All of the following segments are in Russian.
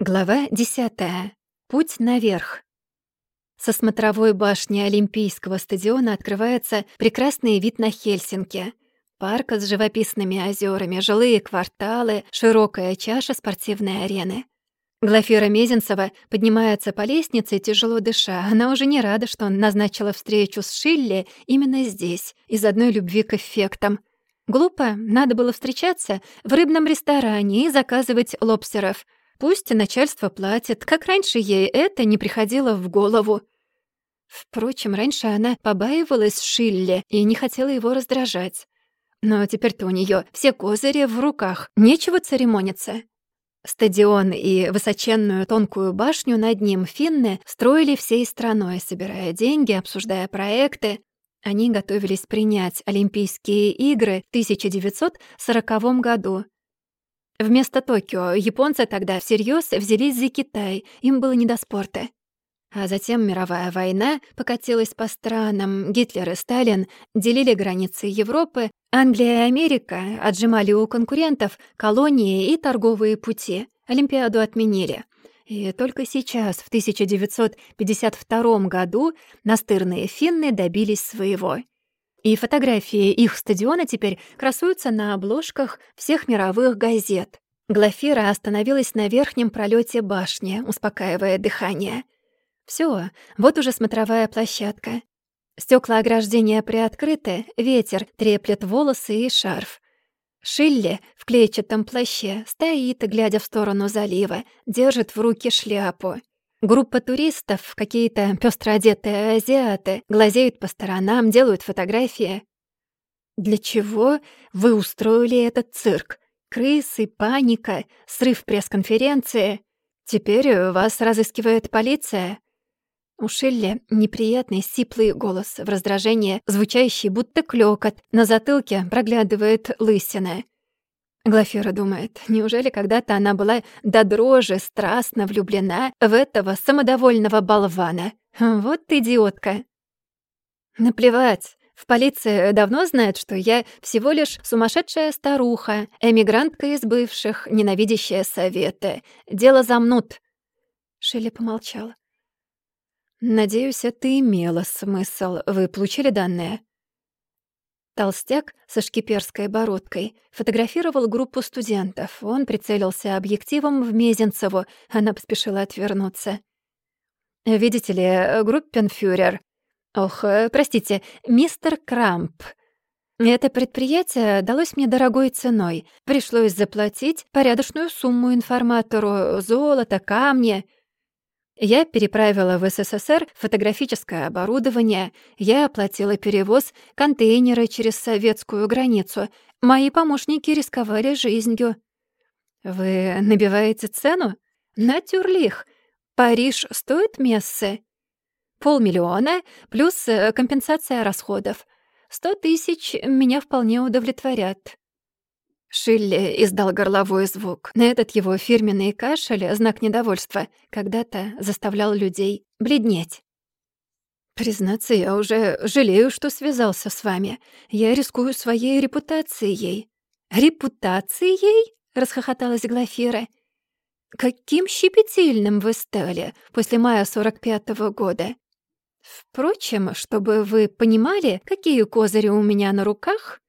Глава 10. Путь наверх. Со смотровой башни Олимпийского стадиона открывается прекрасный вид на Хельсинки. Парк с живописными озерами, жилые кварталы, широкая чаша спортивной арены. Глафира Мезенцева поднимается по лестнице, тяжело дыша. Она уже не рада, что назначила встречу с Шилли именно здесь, из одной любви к эффектам. Глупо, надо было встречаться в рыбном ресторане и заказывать лобстеров — Пусть начальство платит, как раньше ей это не приходило в голову. Впрочем, раньше она побаивалась Шилли и не хотела его раздражать. Но теперь-то у нее все козыри в руках, нечего церемониться. Стадион и высоченную тонкую башню над ним финны строили всей страной, собирая деньги, обсуждая проекты. Они готовились принять Олимпийские игры в 1940 году — Вместо Токио японцы тогда всерьез взялись за Китай, им было не до спорта. А затем мировая война покатилась по странам, Гитлер и Сталин делили границы Европы, Англия и Америка отжимали у конкурентов колонии и торговые пути, Олимпиаду отменили. И только сейчас, в 1952 году, настырные финны добились своего. И фотографии их стадиона теперь красуются на обложках всех мировых газет. Глафира остановилась на верхнем пролете башни, успокаивая дыхание. Все, вот уже смотровая площадка. Стекла ограждения приоткрыты, ветер треплет волосы и шарф. Шилли в клетчатом плаще стоит, глядя в сторону залива, держит в руки шляпу. Группа туристов, какие-то пёстро одетые азиаты, глазеют по сторонам, делают фотографии. Для чего вы устроили этот цирк? Крысы, паника, срыв пресс-конференции. Теперь вас разыскивает полиция. У Шилли неприятный сиплый голос, в раздражении звучащий будто клёкот, на затылке проглядывает лысина — Глафира думает, неужели когда-то она была до дрожи страстно влюблена в этого самодовольного болвана? Вот идиотка. Наплевать. В полиции давно знают, что я всего лишь сумасшедшая старуха, эмигрантка из бывших, ненавидящая советы. Дело замнут. Шелли помолчала. «Надеюсь, это имело смысл. Вы получили данные?» Толстяк со шкиперской бородкой фотографировал группу студентов. Он прицелился объективом в Мезенцеву. Она поспешила отвернуться. «Видите ли, группенфюрер... Ох, простите, мистер Крамп. Это предприятие далось мне дорогой ценой. Пришлось заплатить порядочную сумму информатору. Золото, камни...» Я переправила в СССР фотографическое оборудование, я оплатила перевоз контейнера через советскую границу. Мои помощники рисковали жизнью. Вы набиваете цену? Натюрлих. Париж стоит мессы? Полмиллиона плюс э, компенсация расходов. Сто тысяч меня вполне удовлетворят. Шилли издал горловой звук. На этот его фирменный кашель, знак недовольства, когда-то заставлял людей бледнеть. «Признаться, я уже жалею, что связался с вами. Я рискую своей репутацией». «Репутацией?» — расхохоталась Глафира. «Каким щепетильным вы стали после мая 45-го года. Впрочем, чтобы вы понимали, какие козыри у меня на руках,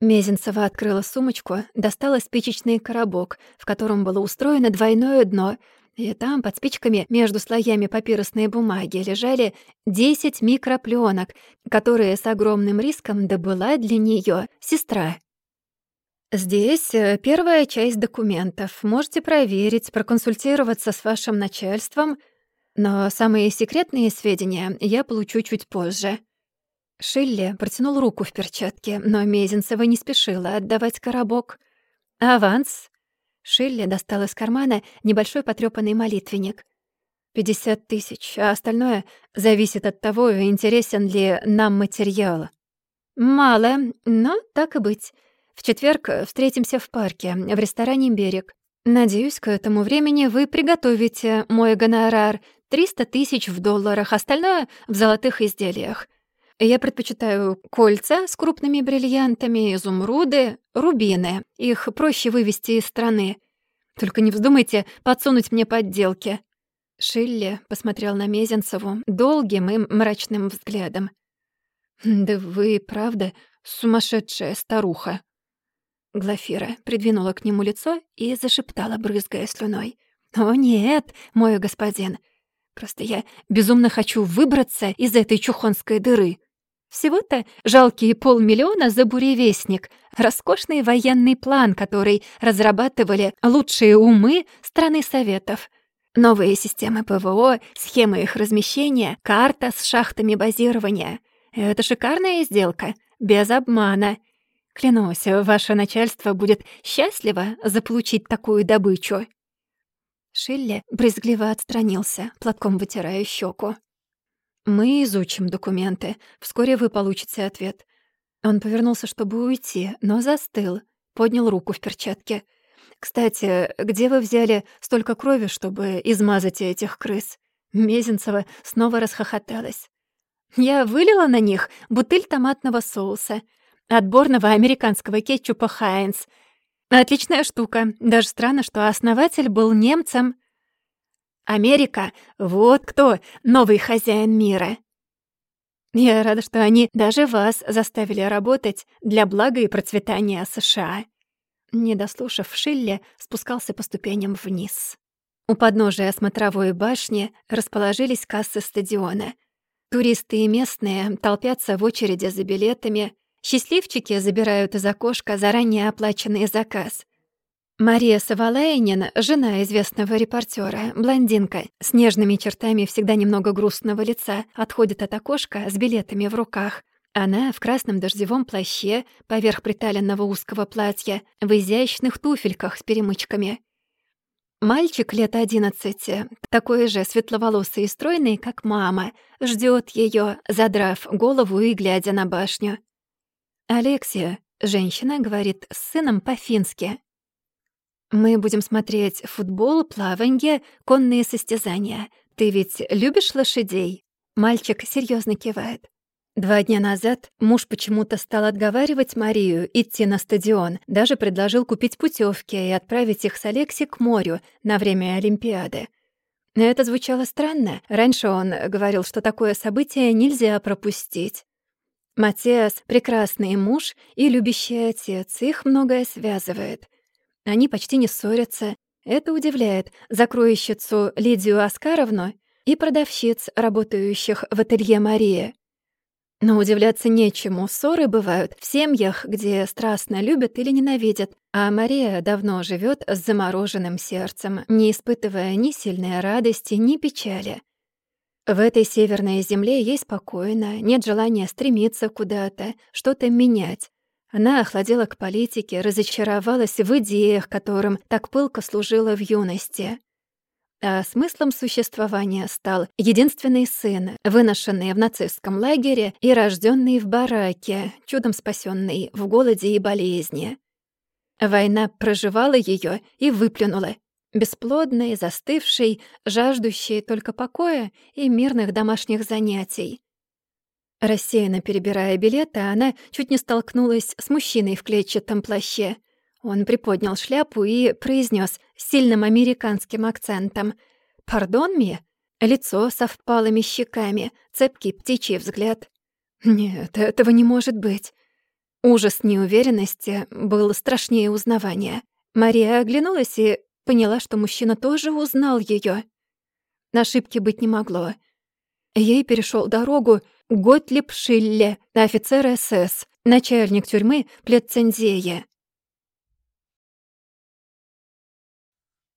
Мезенцева открыла сумочку, достала спичечный коробок, в котором было устроено двойное дно, и там под спичками между слоями папиросной бумаги лежали 10 микропленок, которые с огромным риском добыла для нее сестра. Здесь э, первая часть документов. Можете проверить, проконсультироваться с вашим начальством, но самые секретные сведения я получу чуть позже. Шилли протянул руку в перчатке, но Мезенцева не спешила отдавать коробок. «Аванс!» Шилли достал из кармана небольшой потрёпанный молитвенник. «Пятьдесят тысяч, а остальное зависит от того, интересен ли нам материал». «Мало, но так и быть. В четверг встретимся в парке, в ресторане «Берег». Надеюсь, к этому времени вы приготовите мой гонорар. Триста тысяч в долларах, остальное — в золотых изделиях. Я предпочитаю кольца с крупными бриллиантами, изумруды, рубины. Их проще вывести из страны. Только не вздумайте подсунуть мне подделки». Шилли посмотрел на Мезенцеву долгим и мрачным взглядом. «Да вы, правда, сумасшедшая старуха». Глафира придвинула к нему лицо и зашептала, брызгая слюной. «О нет, мой господин, просто я безумно хочу выбраться из этой чухонской дыры. Всего-то жалкие полмиллиона за буревестник, роскошный военный план, который разрабатывали лучшие умы страны Советов. Новые системы ПВО, схемы их размещения, карта с шахтами базирования. Это шикарная сделка, без обмана. Клянусь, ваше начальство будет счастливо заполучить такую добычу». Шилли брезгливо отстранился, платком вытирая щеку. «Мы изучим документы. Вскоре вы получите ответ». Он повернулся, чтобы уйти, но застыл, поднял руку в перчатке. «Кстати, где вы взяли столько крови, чтобы измазать этих крыс?» Мезенцева снова расхохоталась. «Я вылила на них бутыль томатного соуса, отборного американского кетчупа «Хайнс». Отличная штука. Даже странно, что основатель был немцем». Америка — вот кто новый хозяин мира. Я рада, что они даже вас заставили работать для блага и процветания США». Не дослушав, Шилле спускался по ступеням вниз. У подножия смотровой башни расположились кассы стадиона. Туристы и местные толпятся в очереди за билетами. Счастливчики забирают из окошка заранее оплаченный заказ. Мария Савалайнин, жена известного репортера, блондинка, с нежными чертами всегда немного грустного лица, отходит от окошка с билетами в руках. Она в красном дождевом плаще, поверх приталенного узкого платья, в изящных туфельках с перемычками. Мальчик лет одиннадцати, такой же светловолосый и стройный, как мама, ждет ее, задрав голову и глядя на башню. Алексия, женщина, говорит с сыном по-фински. Мы будем смотреть футбол, плаванье, конные состязания. Ты ведь любишь лошадей?» Мальчик серьезно кивает. Два дня назад муж почему-то стал отговаривать Марию идти на стадион, даже предложил купить путевки и отправить их с Алекси к морю на время Олимпиады. Это звучало странно. Раньше он говорил, что такое событие нельзя пропустить. Матиас — прекрасный муж и любящий отец, их многое связывает. Они почти не ссорятся. Это удивляет закроющицу Лидию Оскаровну и продавщиц, работающих в ателье Мария. Но удивляться нечему. Ссоры бывают в семьях, где страстно любят или ненавидят, а Мария давно живет с замороженным сердцем, не испытывая ни сильной радости, ни печали. В этой северной земле ей спокойно, нет желания стремиться куда-то, что-то менять. Она охладела к политике, разочаровалась в идеях, которым так пылко служила в юности. А смыслом существования стал единственный сын, выношенный в нацистском лагере и рожденный в бараке, чудом спасенный в голоде и болезни. Война проживала ее и выплюнула, бесплодной, застывшей, жаждущей только покоя и мирных домашних занятий. Рассеянно перебирая билеты, она чуть не столкнулась с мужчиной в клетчатом плаще. Он приподнял шляпу и произнес с сильным американским акцентом «Пардон, ми?» Лицо со впалыми щеками, цепкий птичий взгляд. «Нет, этого не может быть». Ужас неуверенности был страшнее узнавания. Мария оглянулась и поняла, что мужчина тоже узнал её. Ошибки быть не могло. Ей перешёл дорогу Готлиб Шилле, офицер СС, начальник тюрьмы Плетцензея.